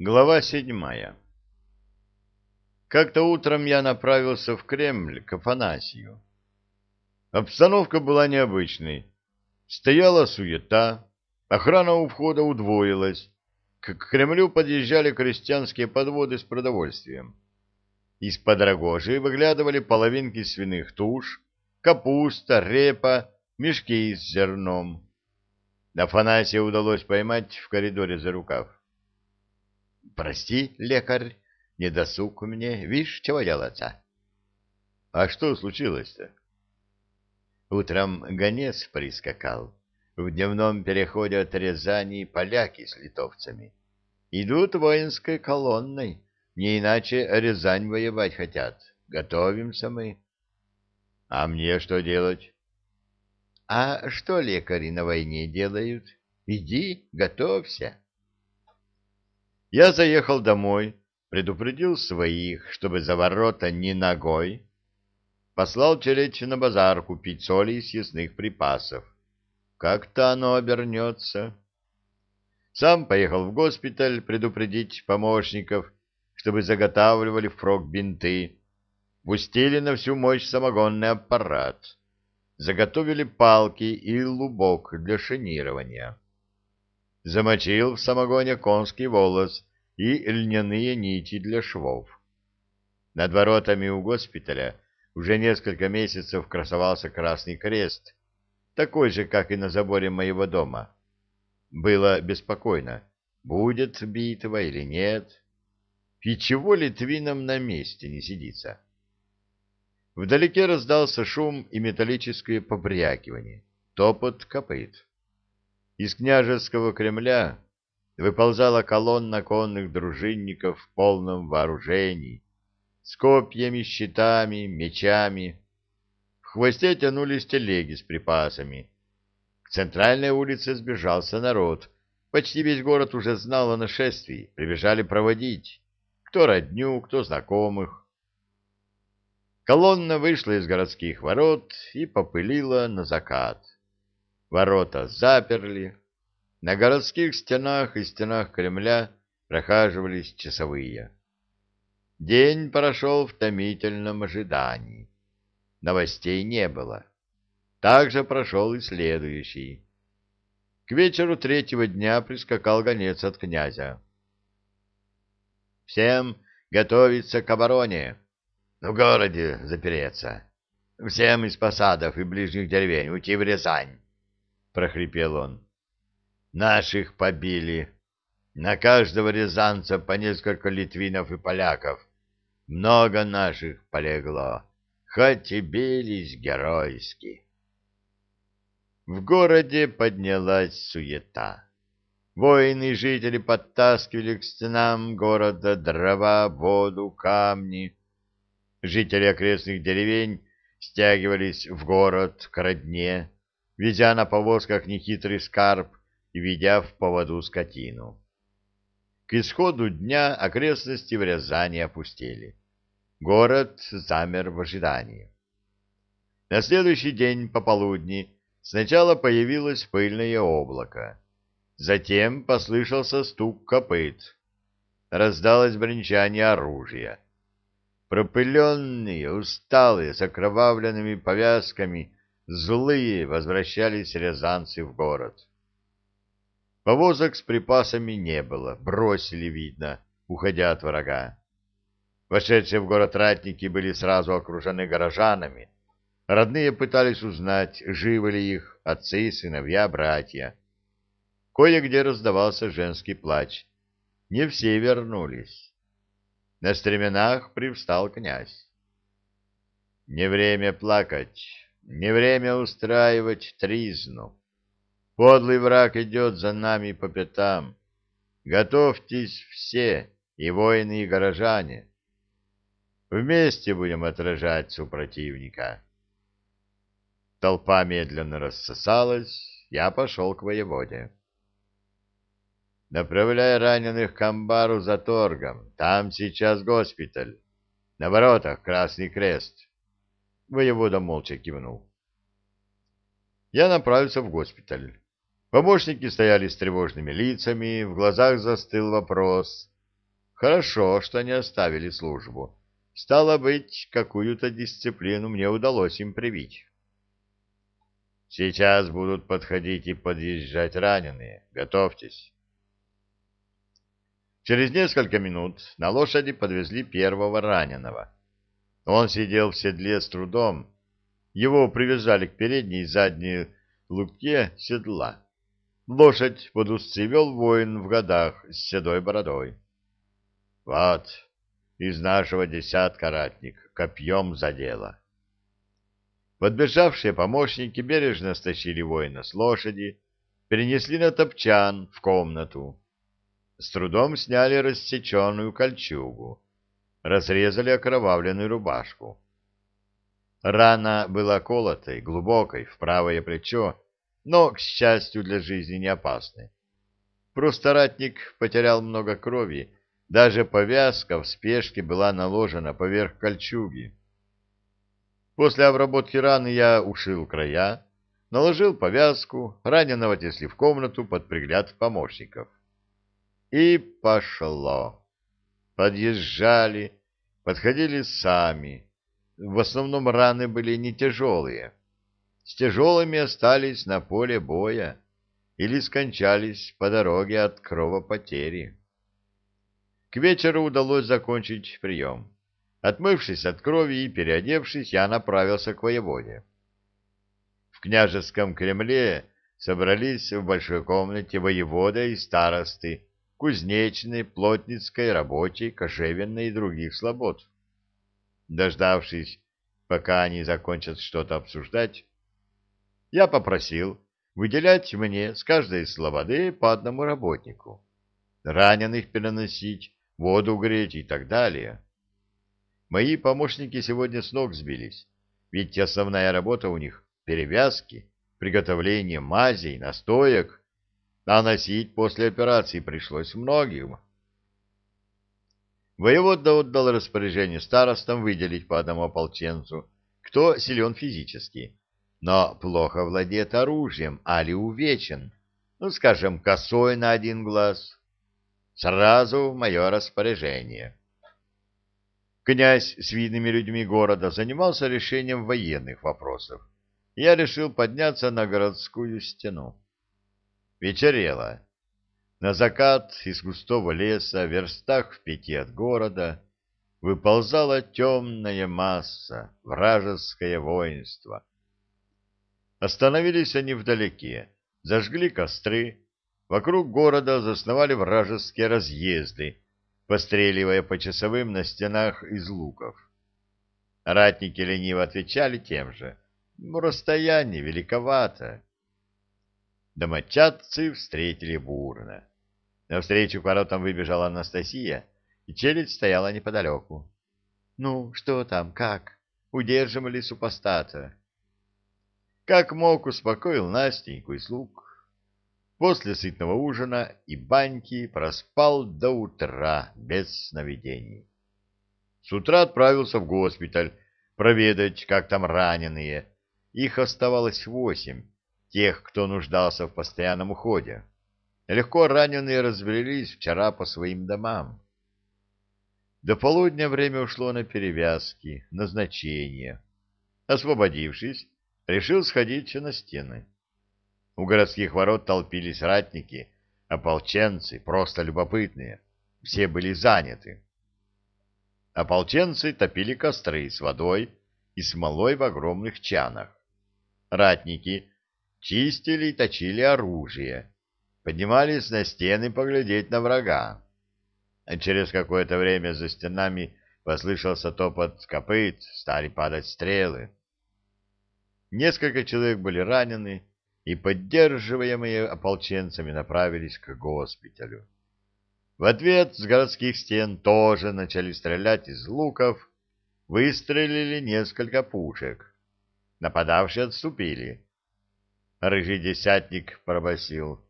Глава седьмая Как-то утром я направился в Кремль к Афанасию. Обстановка была необычной. Стояла суета, охрана у входа удвоилась. К Кремлю подъезжали крестьянские подводы с продовольствием. Из-под рогожи выглядывали половинки свиных туш, капуста, репа, мешки с зерном. Афанасия удалось поймать в коридоре за рукав. — Прости, лекарь, не досуг мне, видишь, чего делаться? — А что случилось-то? Утром гонец прискакал. В дневном переходе от Рязани поляки с литовцами. Идут воинской колонной, не иначе Рязань воевать хотят. Готовимся мы. — А мне что делать? — А что лекари на войне делают? Иди, готовься. Я заехал домой, предупредил своих, чтобы за ворота не ногой. Послал челечь на базар купить соли и съестных припасов. Как-то оно обернется. Сам поехал в госпиталь предупредить помощников, чтобы заготавливали впрок бинты. Пустили на всю мощь самогонный аппарат. Заготовили палки и лубок для шинирования замочил в самогоне конский волос и льняные нити для швов. Над воротами у госпиталя уже несколько месяцев красовался красный крест, такой же, как и на заборе моего дома. Было беспокойно, будет битва или нет, и чего литвинам на месте не сидится. Вдалеке раздался шум и металлическое побрякивание, топот копыт. Из княжеского Кремля выползала колонна конных дружинников в полном вооружении, с копьями, щитами, мечами. В хвосте тянулись телеги с припасами. К центральной улице сбежался народ. Почти весь город уже знал о нашествии, прибежали проводить. Кто родню, кто знакомых. Колонна вышла из городских ворот и попылила на закат. Ворота заперли. На городских стенах и стенах Кремля прохаживались часовые. День прошел в томительном ожидании. Новостей не было. Также прошел и следующий. К вечеру третьего дня прискакал гонец от князя. «Всем готовиться к обороне. В городе запереться. Всем из посадов и ближних деревень уйти в Рязань прохрипел он. Наших побили. На каждого рязанца по несколько литвинов и поляков. Много наших полегло, хоть и бились геройски. В городе поднялась суета. Воины и жители подтаскивали к стенам города дрова, воду, камни. Жители окрестных деревень стягивались в город к родне, везя на повозках нехитрый скарб ведя в поводу скотину. К исходу дня окрестности в Рязани опустели. Город замер в ожидании. На следующий день пополудни сначала появилось пыльное облако. Затем послышался стук копыт. Раздалось бренчание оружия. Пропыленные, усталые, с окровавленными повязками, Злые возвращались рязанцы в город. Повозок с припасами не было, бросили, видно, уходя от врага. Вошедшие в город ратники были сразу окружены горожанами. Родные пытались узнать, живы ли их отцы, сыновья, братья. Кое-где раздавался женский плач. Не все вернулись. На стременах привстал князь. Не время плакать. Не время устраивать тризну. Подлый враг идет за нами по пятам. Готовьтесь все, и воины, и горожане. Вместе будем отражать супротивника. Толпа медленно рассосалась, я пошел к воеводе. Направляй раненых к амбару за торгом, там сейчас госпиталь. На воротах Красный Крест. Воевода молча кивнул. Я направился в госпиталь. Помощники стояли с тревожными лицами, в глазах застыл вопрос, хорошо, что не оставили службу. Стало быть, какую-то дисциплину мне удалось им привить. Сейчас будут подходить и подъезжать раненые. Готовьтесь. Через несколько минут на лошади подвезли первого раненого. Он сидел в седле с трудом. Его привязали к передней и задней луке седла. Лошадь под узцы вел воин в годах с седой бородой. Вот, из нашего десятка ратник, копьем задело. Подбежавшие помощники бережно стащили воина с лошади, перенесли на топчан в комнату. С трудом сняли рассеченную кольчугу, разрезали окровавленную рубашку. Рана была колотой, глубокой, в правое плечо, но, к счастью, для жизни не опасной. Просто ратник потерял много крови, даже повязка в спешке была наложена поверх кольчуги. После обработки раны я ушил края, наложил повязку, раненого тесли в комнату под пригляд помощников. И пошло. Подъезжали, подходили сами. В основном раны были не тяжелые. С тяжелыми остались на поле боя или скончались по дороге от кровопотери. К вечеру удалось закончить прием. Отмывшись от крови и переодевшись, я направился к воеводе. В княжеском Кремле собрались в большой комнате воевода и старосты, кузнечной, плотницкой, рабочей, кожевенной и других слобод. Дождавшись, пока они закончат что-то обсуждать, я попросил выделять мне с каждой слободы по одному работнику, раненых переносить, воду греть и так далее. Мои помощники сегодня с ног сбились, ведь основная работа у них — перевязки, приготовление мазей, настоек, а носить после операции пришлось многим. Воевода отдал распоряжение старостам выделить по одному ополченцу, кто силен физически, но плохо владеет оружием, али увечен, ну, скажем, косой на один глаз, Сразу в мое распоряжение. Князь с видными людьми города занимался решением военных вопросов. Я решил подняться на городскую стену. Вечерело. На закат из густого леса, в верстах в пяти от города, выползала темная масса, вражеское воинство. Остановились они вдалеке, зажгли костры, Вокруг города засновали вражеские разъезды, постреливая по часовым на стенах из луков. Ратники лениво отвечали тем же. Ну, расстояние великовато. Домочадцы встретили бурно. Навстречу к воротам выбежала Анастасия, и челядь стояла неподалеку. — Ну, что там, как? Удержим ли супостата? Как мог, успокоил Настеньку и слуг. После сытного ужина и баньки проспал до утра без сновидений. С утра отправился в госпиталь проведать, как там раненые. Их оставалось восемь, тех, кто нуждался в постоянном уходе. Легко раненые разбрелись вчера по своим домам. До полудня время ушло на перевязки, назначение. Освободившись, решил сходить на стены. У городских ворот толпились ратники, ополченцы, просто любопытные. Все были заняты. Ополченцы топили костры с водой и смолой в огромных чанах. Ратники чистили и точили оружие, поднимались на стены поглядеть на врага. А через какое-то время за стенами послышался топот копыт, стали падать стрелы. Несколько человек были ранены, и, поддерживаемые ополченцами, направились к госпиталю. В ответ с городских стен тоже начали стрелять из луков, выстрелили несколько пушек. Нападавшие отступили. Рыжий десятник пробасил.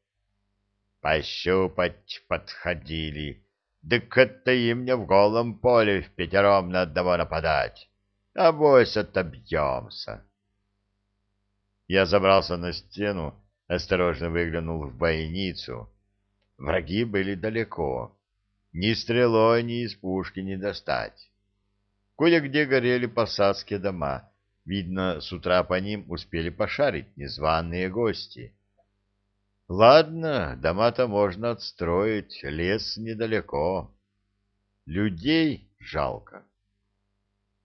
«Пощупать подходили. Так это им не в голом поле в пятером на одного нападать. А Авось отобьемся». Я забрался на стену, осторожно выглянул в бойницу. Враги были далеко. ни стрелой, ни из пушки не достать. Кое-где горели посадские дома. Видно, с утра по ним успели пошарить незваные гости. Ладно, дома-то можно отстроить, лес недалеко. Людей жалко.